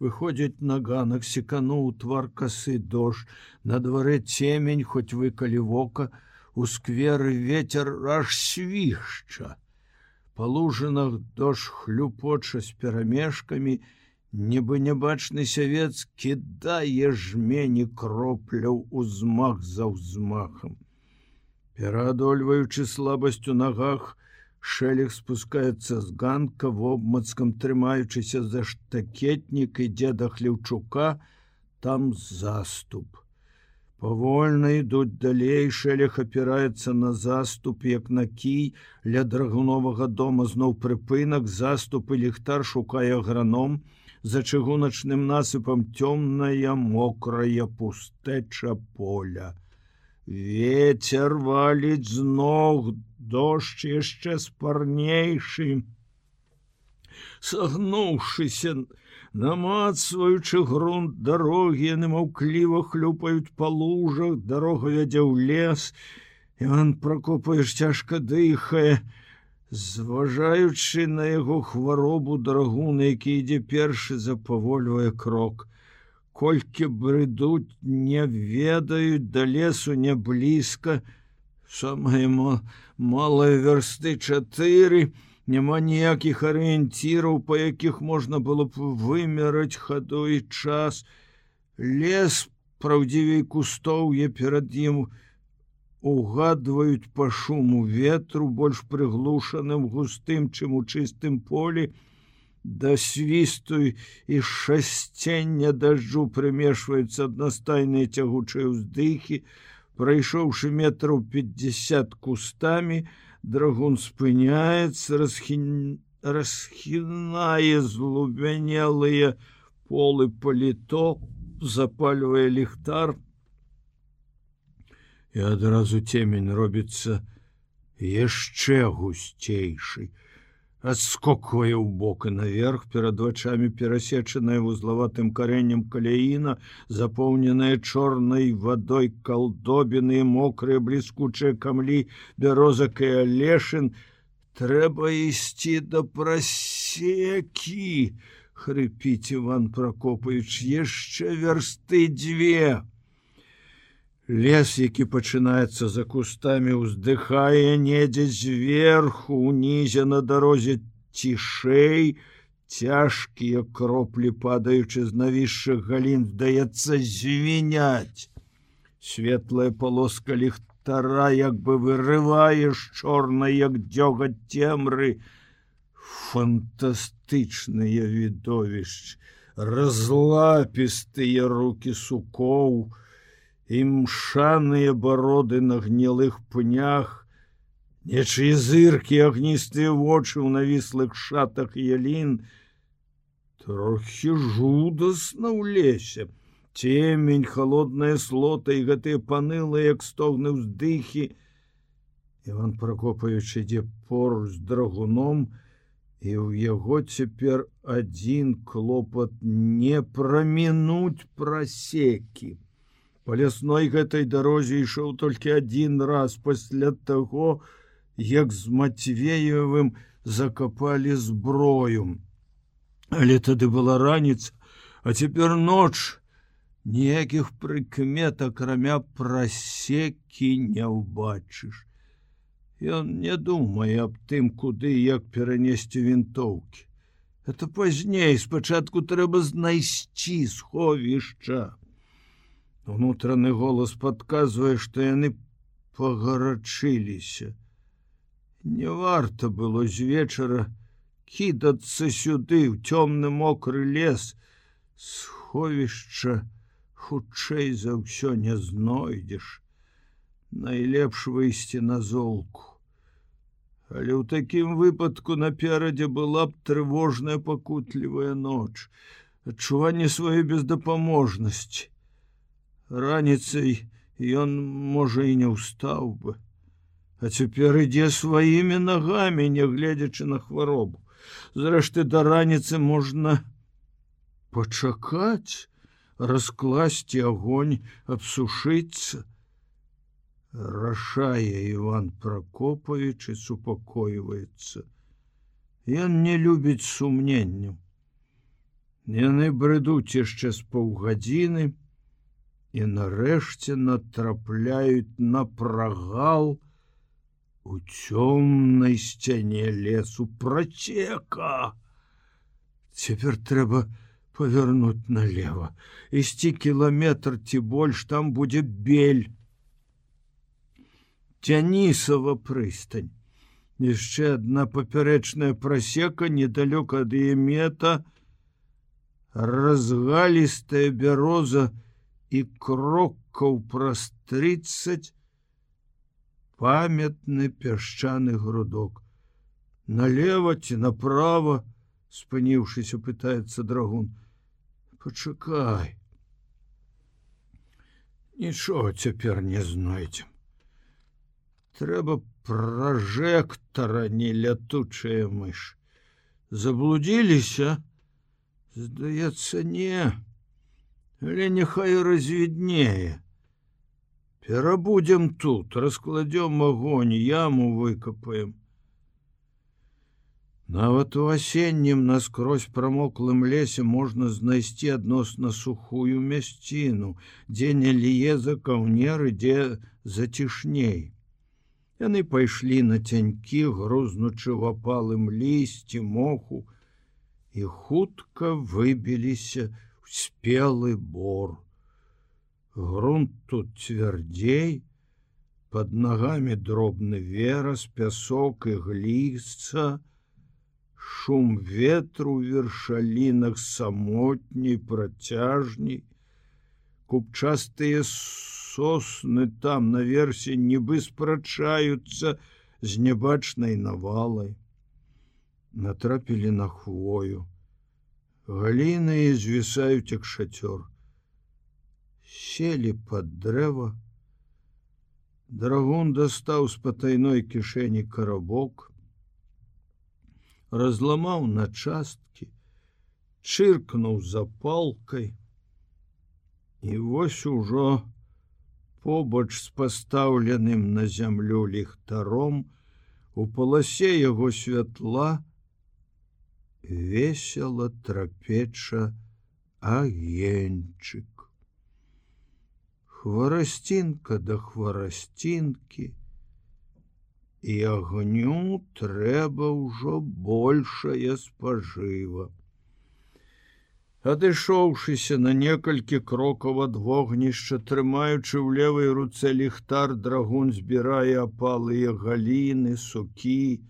выходзіць на ганак секануў твар касы дождж на дварэ цемень хоць выкалі вока у скверы ветер аж свішча па лужынах дождж хлюпоча з перамежкамі нібы нябачны сявец кідае жмені кропляў узмах за ўзмахам пераадольваючы слабасць у нагах шэлег спускаецца з ганка вобмацкам трымаючыся за штакетнік ідзе да хлеўчука там заступ Павольна ідуць далей, шэлях апіраецца на заступ, як на кій, ля драгуновага дома зноў прыпынак, заступ і ліхтар шукае граном, за чыгуначным насыпам цёмная мокрая пустэча поля. Вецер валіць з ног, дождж яшчэ спарнейшы. Сагнуўшыся, намацваючы грунт дарогі яны маўкліва хлюпаюць па лужах дарога вядзе ў лес Іван прокопаеш цяжка дыхае зважаючы на яго хваробу драгуна які ідзе першы запавольвае крок колькі брыдуць не ведаюць да лесу не блізка. Самае малыя вярсты чатыры. І няма ніякіх арыенціраў па якіх можна было б вымераць хаду і час. Лес праўдзівей кустоўе перад ім. Угадваюць па шуму ветру больш прыглушаным густым чым у чыстым полі да свісту і шасцення дажджу прымешваюцца аднастайныя цягучыя ўздыхі прайшоўшы метраў 50 кустамі драгун спыняецца расхін расхінае злубянелыя полы паліто запальвае ліхтар і адразу цемень робіцца яшчэ гусцейшай адскоквае ў бок і наверх перад вачамі перасечаная вузлаватым карэннем каляіна запоўненая чорнай вадой калдобіны мокрыя бліскучыя камлі бярозак і алешын трэба ісці да прасекі хрыпіць иван прокопач яшчэ вярсты дзве Лес, які пачынаецца за кустамі, уздыхае недзе зверху, унізе на дарозе цішэй, цяжкія кроплі падаючы з навісшых галін здаецца звіняць. Светлая полоска ліхтара як бы вырываеш чорна, як дзёга цемры, фантастычныя відовішч, разлапістыя руки сукоў, імшаныя бароды на гнілых пнях, нечые зыркі агністыя вочы ў навіслых шатах ялін, трохі жудасна ў лесе. Цемень, холодная слота і гэтыя панылыя, як стогны ўздыхі. Іван прокопаючы ідзе поруч з драгуном, і ў яго цяпер адзін клопат не прамінуць прасекі по лясной гэтай дарозе ішоў толькі адзін раз пасля таго як з мацвеевым закапалі зброю. Але тады была раніца а цяпер ноч. Ніякіх прыкмет акрамя прасекі не ўбачыш. Ён не думае аб тым куды як перанесці вінтоўкі. Это пазней спачатку трэба знайсці сховішча Унутраны голас падказвае, што яны пагарачыліся. Не варта было з вечара кідацца сюды ў цёмны мокры лес, сховішча хутчэй за ўсё не знойдзеш. Найлепш выйсці на золку. Але ў такім выпадку наперадзе была б трывожная пакутлівая ноч, адчуванне сваёй бездапаможнасці раніцай ён можа і не ўстаў бы. А цяпер ідзе сваімі нагамі нягледзячы на хваробу. Зрэшты да раніцы можна пачакаць раскласці огонь абсушыцца. Рашае иван прокопавіч і супакойваецца. Ён не любіць сумненню Яны брыдуць яшчэ з паўгадзіны і нарэшце натрапляюць на прагал у цёмнай сцяне лесу працека. Цяпер трэба павярнуць налево. Ісці кіламетр ці больш там будзе бель. Цянісава прыстань. Яшчэ адна папярэчная прасека недалёк ад яе мета, разгалістая бяроза і крокаў праз 30 памятны пясчаны грудок. Налево ці направо, спыніўшыся пытаецца драгун. Пачакай. Нічого цяпер не знойдзем трэба пражэктара не лятучая мыш заблудзіліся здаецца не але няхай развіднее перабудзем тут раскладём агонь яму выкапаем нават у асеннім наскрозь прамоклым лесе можна знайсці адносна сухую мясціну дзе не ліе за каўнеры дзе зацішней Яны пайшлі на цянькі, грузнучы в апалым лісці моху і хутка выбіліся в спелы бор. Грунт тут цвярдзей, под нагамі дробны верас, пясок і гліцца, шум ветру вершалінах самотней працяжней, купчастыя сосны там наверсе нібы спрачаюцца з нябачнай навалай. Натрапілі на хвою. Галіны і звісаюць як шацёр. Селі под дрэва. Драгун дастаў з патайной кішэні карабок, разламаў на часткі, чыркнуў запалкай, і вось ужо, побач з пастаўленым на зямлю ліхтаром у паласе яго святла весела трапеча агеньчык хварасцінка да хварасцінкі і агню трэба ўжо большая спажыва Адышоўшыся на некалькі крокаў ад вогнішча, трымаючы ў левой руцэ ліхтар драгун збірае апалыя галіны, сукі.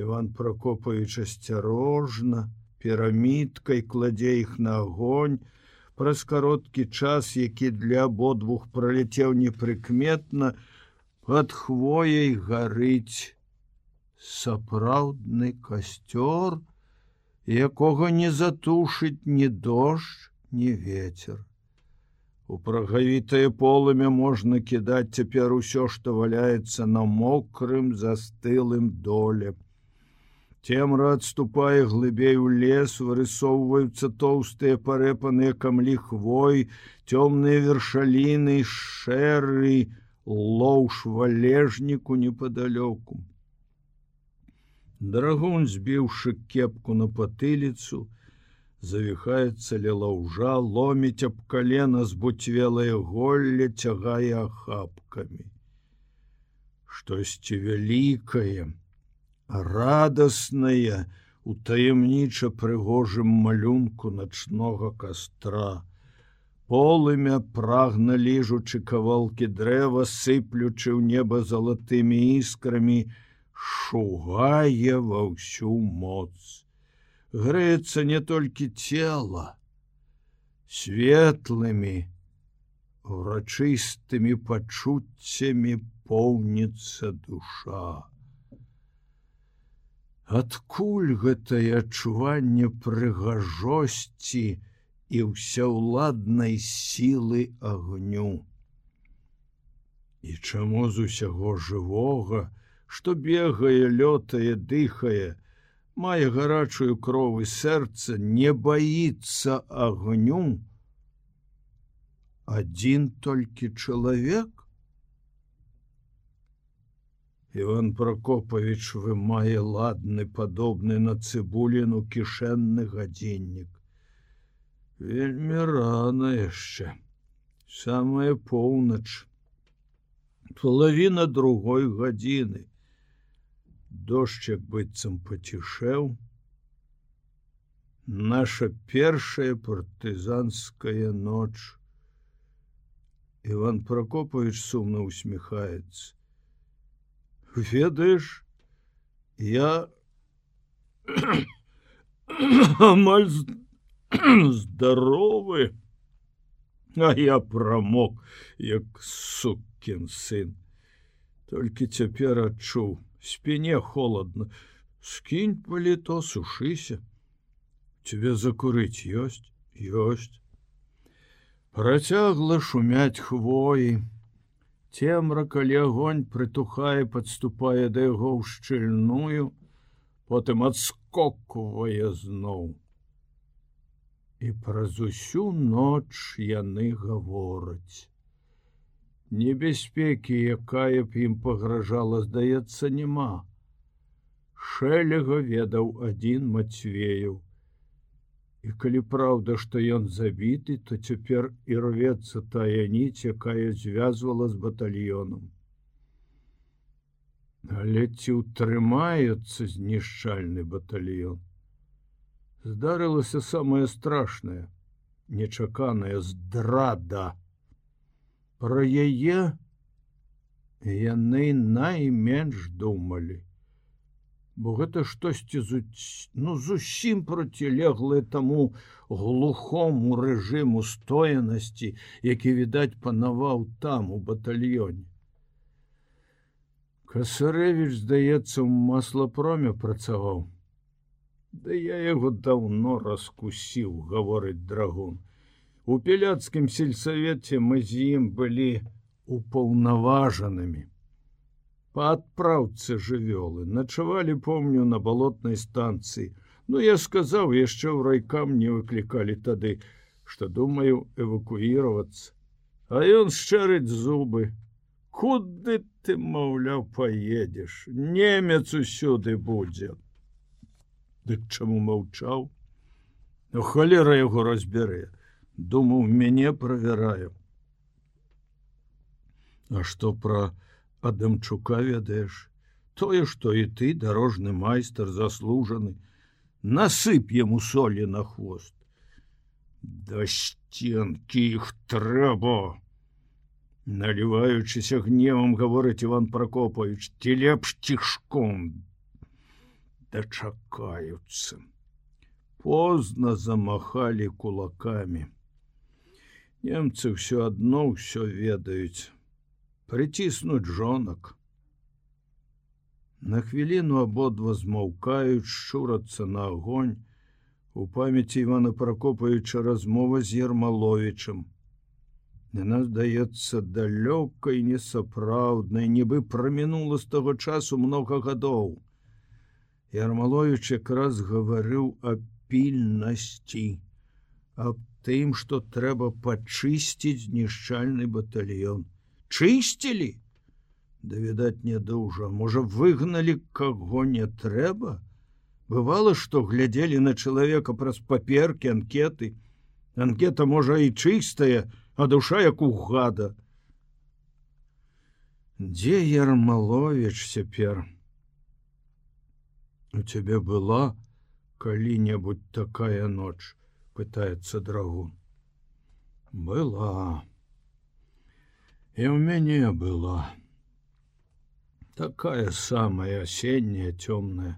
Іван Прокопавіч асцярожна, пірамідкай кладзе іх на агонь, праз кароткі час, які для абодвух праляцеў непрыкметна, под хвояй гарыць сапраўдны касцёр, якога не затушыць ні дождж, ні ветер. У прагавітае полымя можна кідаць цяпер усё, што валяецца на мокрым застылым доле. Цемра адступае глыбей у лес, вырысоўваюцца тоўстыя парэпаныя камлі хвой, цёмныя вершаліны, шэры, лоўш валежніку непадалёку. Драгун збіўшы кепку на патыліцу, завіхаецца лела ўжа, ломіць аб калена збуцвелае голле цягае ахапкамі. Штосьці вялікае, радаснае у таямніча прыгожым малюнку начнога кастра. Полымя прагна ліжучы кавалкі дрэва, сыплючы ў неба залатымі іскрамі, шугае ва ўсю моц. Грэецца не толькі цела, светлымі, урачыстымі пачуццямі поўніцца душа. Адкуль гэтае адчуванне прыгажосці і ўсяўладнай сілы агню. І чаму з усяго жывога, што бегае, лётае, дыхае, мае гарачую кровы сэрца, не баіцца агню. Адзін толькі чалавек. Іван Прокопавіч вымае ладны падобны на цыбуліну кішэнны гадзіннік. вельмі рано яшчэ самая поўнач половина другой гадзіны дождчык быццам пацішэў наша першая партызанская ноч. Іван прокопович сумно усміхаецца ведаеш я амаль здоровы а я промок як суккін сын. Толькі цяпер адчуў спине холодно скінь паліто сушыся. Тебе закурыць ёсць? Ёсць. Працягла шумяць хвоі цемра калі огоньнь прытухае подступае да яго ў шчыльную потым адскоквае зноў. І праз усю ноч яны гавораць. Небяспекі якая б ім пагражала здаецца няма. Шэлега ведаў адзін мацвеяў І калі праўда, што ён забіты, то цяпер і рвецца тая ніць, якая звязвала з батальёнам. Але ці ўтрымаецца знішчальны батальён. Здарылася самае страшнае, нечаканая здрада. Пра яе яны найменш думалі бо гэта штосьці ну зусім процілеглы таму глухому рэжыму стоянасці, які відаць панаваў там у батальёне. Касарэвіч, здаецца, у маслапроме працаваў. Да я яго даўно раскусіў, гаворыць драгун. У пеляцкім сельсавеце мы з ім былі упаўнаважанымі по адпраўцы жывёлы начавалі помню на балотнай станцыі ну я сказаў яшчэ ў райкам не выклікалі тады что думаю эвакуироваться. А ён шчэрыць зубы. Куды ты маўляў поедешь? Немец усюды будзе! Дык чаму маўчаў? Ну холера яго разбярэ. Думаў мяне правяраю. А что про Адамчука ведаеш, тое, што і ты дарожны майстар заслужаны, насып яму солі на хвост. Да сценкі іх трэба. Наліваючыся гневам гаворыць Іван Пракопавіч, ці лепш цішком дачакаюцца. Позна замахалі кулакамі. Немцы ўсё адно ўсё ведаюць прыціснуць жонак. На хвіліну абодва змаўкаюць шчурацца на огонь у памяці Івана прокопаюча размова з ермаловичам. Яна здаецца далёкай несапраўднай, нібы прамінула з таго часу много гадоў. Ярмалович якраз гаварыў аб пільнасці, аб тым, што трэба пачысціць знішчальны батальён чысцілі да відаць нядужа можа выгналі каго не трэба? Бывало что глядзелі на чалавека праз паперки анкеты. Анкета можа і чыстая а душа як у гада. Дзе ярмалович цяпер? У цябе была калі-небудзь такая ноч? Пытается драгун. Была і ў мяне была такая самая асенняя цёмная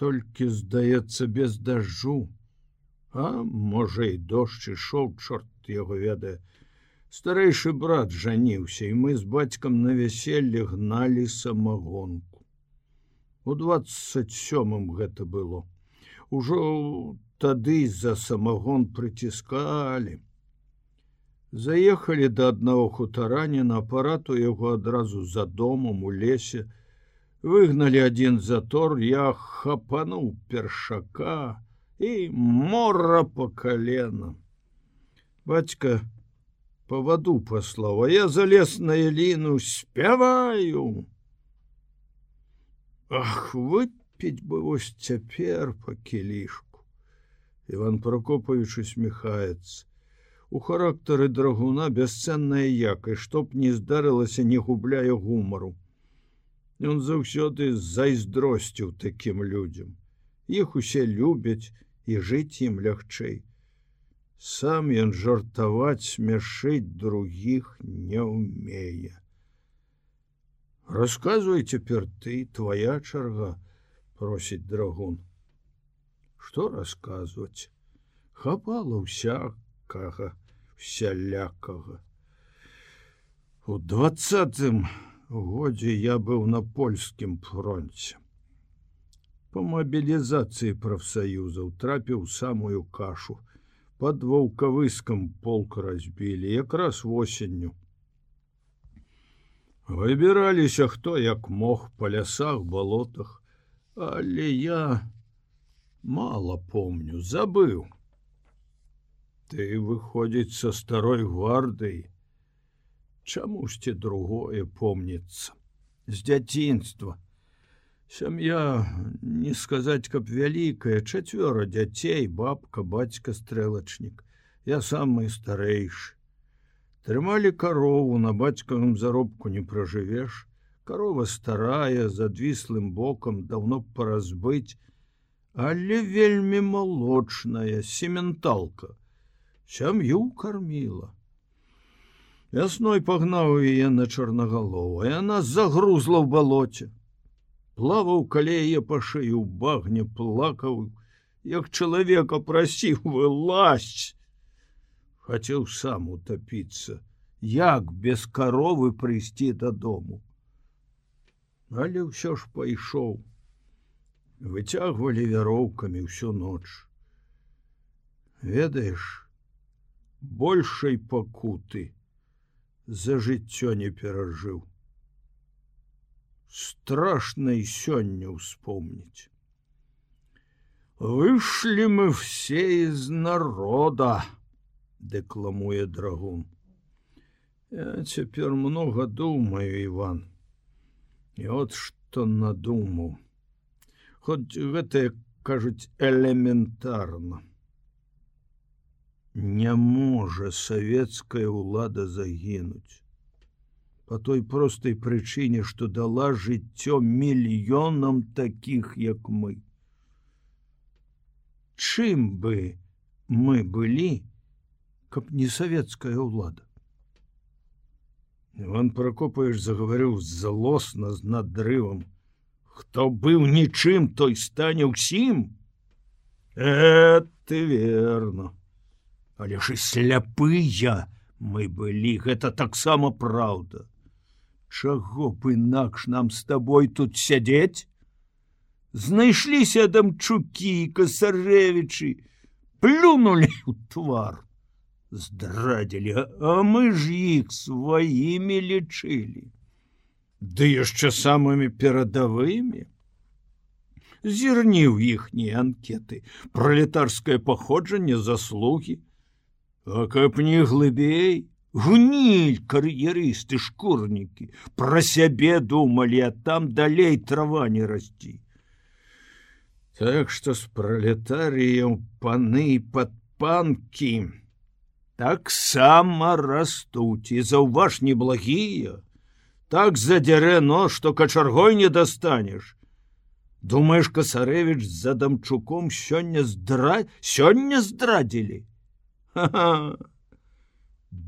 толькі здаецца без дажджу а можа і дождж ішоў чорт яго ведае старэйшы брат жаніўся і мы з бацькам на вяселле гналі самагонку у двадцать сёмым гэта было. Ужо тады за самагон прыціскалі заехалі да аднаго хутарання на апарату яго адразу за домом у лесе. Выгналі адзін затор я хапануў першака і мора по колена бацька по ваду паслава я залез на яліну спяваю ах выпить бы вось цяпер по кілішку. Іван Прокопавіч усміхаецца. У характары драгуна бясцэнная якай, што б не здарылася, не губляе гумару. Ён заўсёды зайздросціў такім людзям. Іх усе любяць і жыць ім лягчэй. Сам ён жартаваць смяшыць другіх не ўмее. Расказвай цяпер ты, твоя чарга, просіць драгун что расказваць хапала ўсякага сялякага у двадцатым годзе я быў на польскім фронте по мобілізацыі прафсаюзаў трапіў самую кашу. Под ваўкавыскам полк разбілі якраз восенню. Выбіраліся хто як мог па лясах балотах але я мало помню забыл ты выходзіць со старой гвардой чаму жце другое помнится з дзяцінства сям'я не сказаць каб вялікая чацвёра дзяцей бабка бацька стрэлачнік я самый старэйш трымалі карову на бацькавым заробку не пражывеш корова старая з адвіслым бокам давно паразбыць але вельмі малочная сементалка сям'ю карміла. Вясной пагнаў яе на чарнагалова она загрузла ў балоце. Плаваў калее па шыю багне плакаў як чалавека прасіў вылазь! Хацеў сам утапіцца як без каровы прыйсці дадому. Але ўсё ж пайшоў. Выцягвалі вяроўкамі всю ноч. Ведаеш большай пакуты за жыццё не перажыў страшна і сёння ўспомніць вышлі мы все из народа дэкламуе драгун я цяпер много думаю иван і от что надумаў хоць гэтае кажуць элементарна не можа савецкая ўлада загінуць. По той простай прычыне што дала жыццё мільёнам таких як мы. Чым бы мы былі каб не савецкая ўлада? Іван прокопаеш загаварыў злосна з надрывам. Хто быў нічым той стане ўсім. Э ты верно але ж і сляпыя мы былі гэта таксама праўда. Чаго б інакш нам з табой тут сядзець? Знайшліся дамчукі касарэвічы плюнули у твар здрадзілі а мы ж іх сваімі лічылі. Ды яшчэ самымі перадавымі. Зірніў іхнія анкеты пролетарскае паходжанне заслугі а каб не глыбей гніль кар'ерысты шкурнікі пра сябе думалі а там далей трава не расці. Так што з пролетарыем паны пад панкі таксама растуць і заўваж неблагія так задзярэ но что качаргой не достанешь думаешь касарэвич за дамчуком сёння здра сёння здрадзілі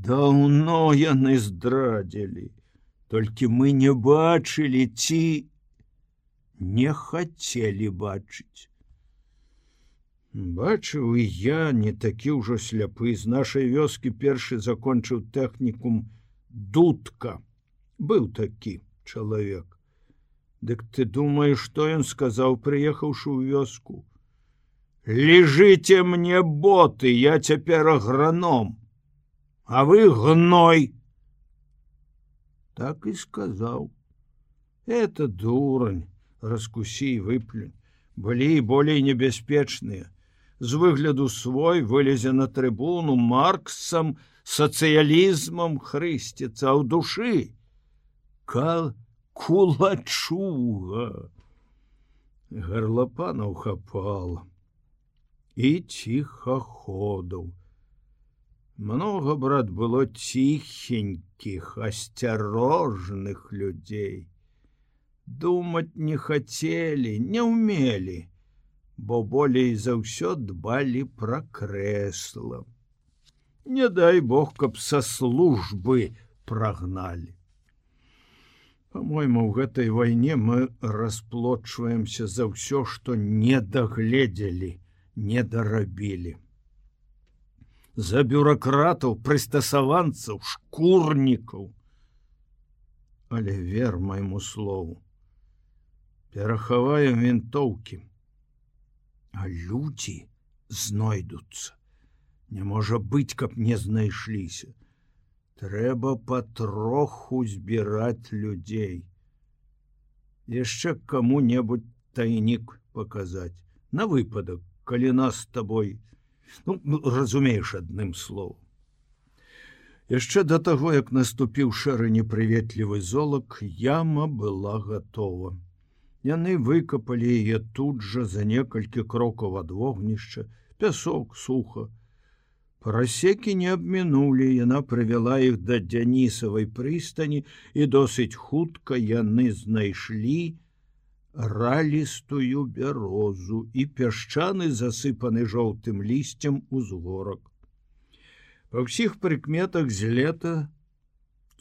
даўно яны здрадзілі толькі мы не бачылі ці не хацелі бачыць. Бачыў і я не такі ўжо сляпы з нашай вёскі першы закончыў тэхнікум дудка. Быў такі чалавек. Дык ты думаешь что ён сказаў прыехаўшы ў вёску лежыце мне боты я цяпер аграном а вы гной. Так і сказаў это дурань раскусі выплюнь былі болей небяспечныя з выгляду свой вылезе на трыбуну марксам сацыялізмам хрысціцца ў душы кал кулачуга горлопана ухапала і ціхаходаў. Много брат было ціхенькіх, асцярожных людзей. Думаць не хацелі, не ўмелі, бо болей за ўсё дбалі пра крэсла. Не дай Бог, каб са службы прагналі. По-мойму, у гэтай вайне мы расплочваемся за ўсё, што не дагледзелі, не дарабілі. За бюракратаў, прыстасаванцаў, шкурнікаў. Але вер майму слову. Перахаваем вінтоўкі. А людзі знойдуцца. Не можа быць, каб не знайшліся трэба патроху збіраць людзей яшчэ кому-небудзь тайнік паказаць на выпадак калі нас с тобой ну, ну разумееш адным словом. Яшчэ да таго як наступіў шэры непрыветлівы золак яма была готова. Яны выкапалі яе тут жа за некалькі крокаў ад вогнішча пясок суха Расекі не абмінулі, яна прывяла іх да дзянісавай прыстані і досыць хутка яны знайшлі ралістую бярозу і пясчаны засыпаны жоўтым лісцем узгорак. Па ўсіх прыкметах з лета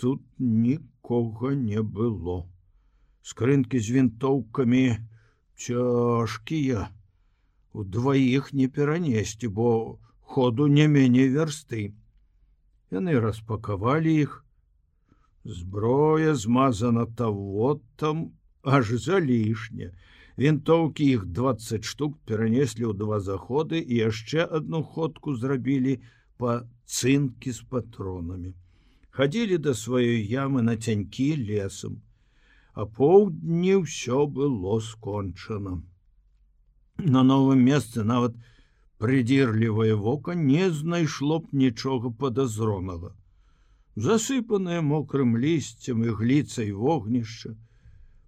тут нікога не было. Скрынкі з вінтоўкамі цяжкія, удваіх не перанесці, бо ходу не меней вярсты. Яны распакавалі іх. Зброя змазана тавотам аж залішне. Вінтоўкі іх 20 штук перанеслі ў два заходы і яшчэ одну ходку зрабілі па цынкі з патронамі. Хадзілі да сваёй ямы на цянькі лесам. А поўдні ўсё было скончана. На новым месцы нават, прыдзірлівае вока не знайшло б нічога падазронага. Засыпанае мокрым лісцем і гліцай вогнішча,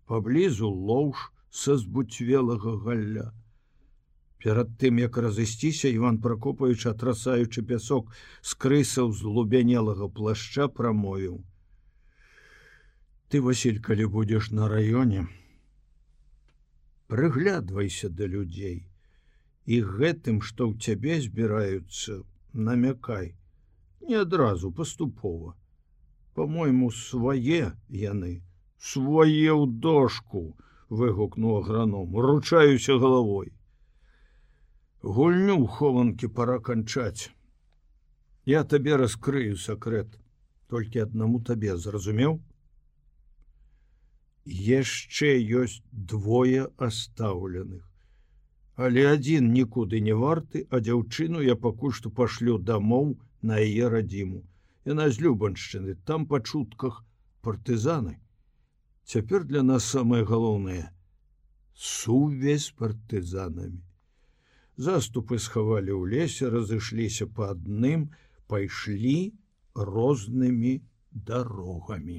паблізу лоўж са збуцвелага галля. Перад тым, як разысціся Іван пракопаючы атрасаючы пясок з крысаў з лубянелага плашча прамовіў. Ты Васіль, калі будзеш на раёне, прыглядвайся да людзей і гэтым што ў цябе збіраюцца намякай не адразу паступова по-мойму свае яны свае ў дошку выгукнуў аграном ручаюся головой гульню хованкі пора канчаць я табе раскрыю сакрэт толькі аднаму табе зразумеў яшчэ ёсць двое остаўленых але адзін нікуды не варты, а дзяўчыну я пакуль што пашлю дамоў на яе радзіму. Яна з любаншчыны, там па чутках партызаны. Цяпер для нас самае галоўнае сувязь партызанамі. Заступы схавалі ў лесе, разышліся па адным, пайшлі рознымі дарогамі.